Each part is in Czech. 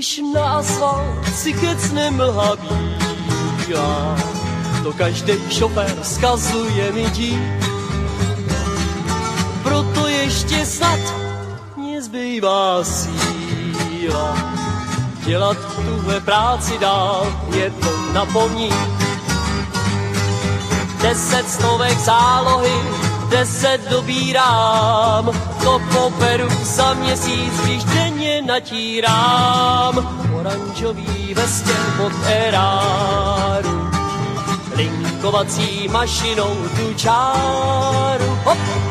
Když na asfalt si kecne mlha bílá, to každý šofér skazuje mi dí. Proto ještě snad mě zbývá síla dělat tuhle práci dál, je to na poní. Deset stovek zálohy, deset dobírám, to poberu za měsíc, když denně natírám. Oranžový vestě od eráru, linkovací mašinou tu čáru. Hop!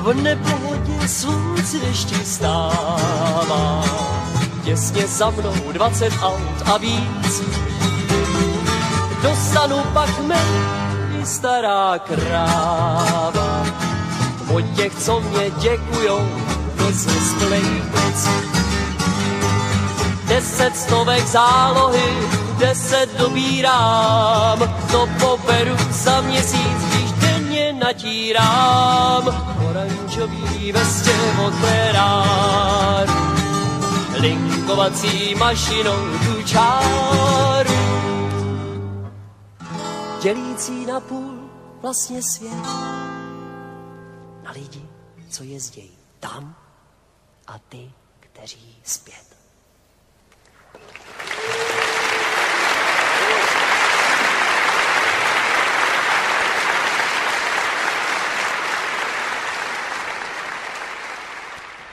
V nepohodě slunci dešti stává, těsně za mnou dvacet aut a víc. Dostanu pak i stará kráva, od těch, co mě děkujou, vezmu z plejtic. Deset stovek zálohy, deset dobírám, to poberu za měsíc, natírám oranžový vestě Ferrari, linkovací mašinou tu čáru. Dělící na půl vlastně svět na lidi, co jezdí tam a ty, kteří zpět.